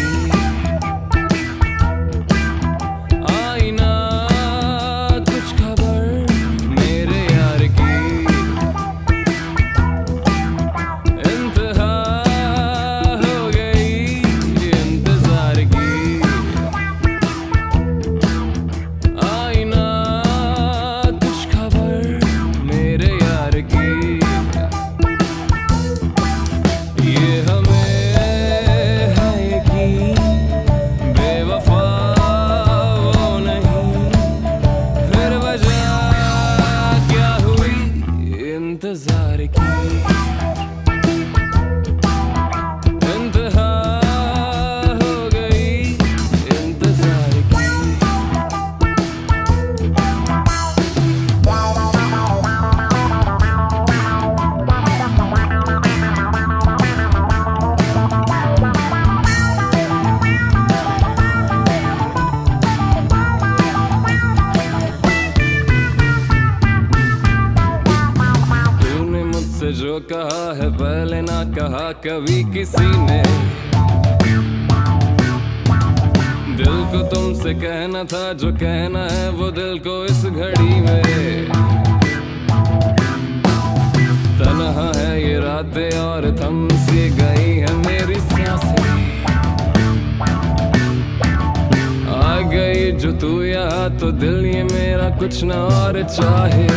you. azar aqui. कभी किसी ने। दिल को तुमसे कहना था, जो कहना है वो दिल को इस घड़ी में। तनहा है ये रातें और थम सी गई है मेरी साँसें आ गई जो तू यहाँ तो दिल ये मेरा कुछ ना और चाहे।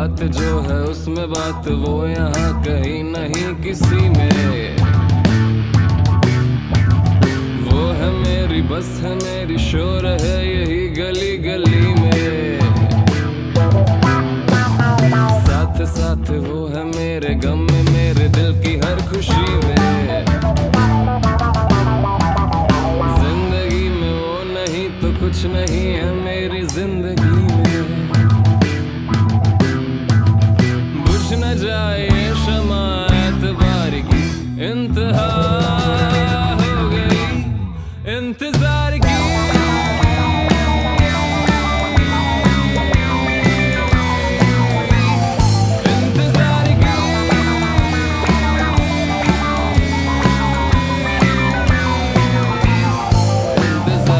बात जो है उसमें बात वो यहाँ कहीं नहीं किसी में। वो है मेरी बस, है मेरी शोर, है यही गली गली में। साथ साथ वो है मेरे गम में, मेरे दिल की हर खुशी में। ज़िंदगी में वो नहीं तो कुछ नहीं है मेरी ज़िंदगी। जाए शमात बार की इंतहा हो गई। इंतज़ार की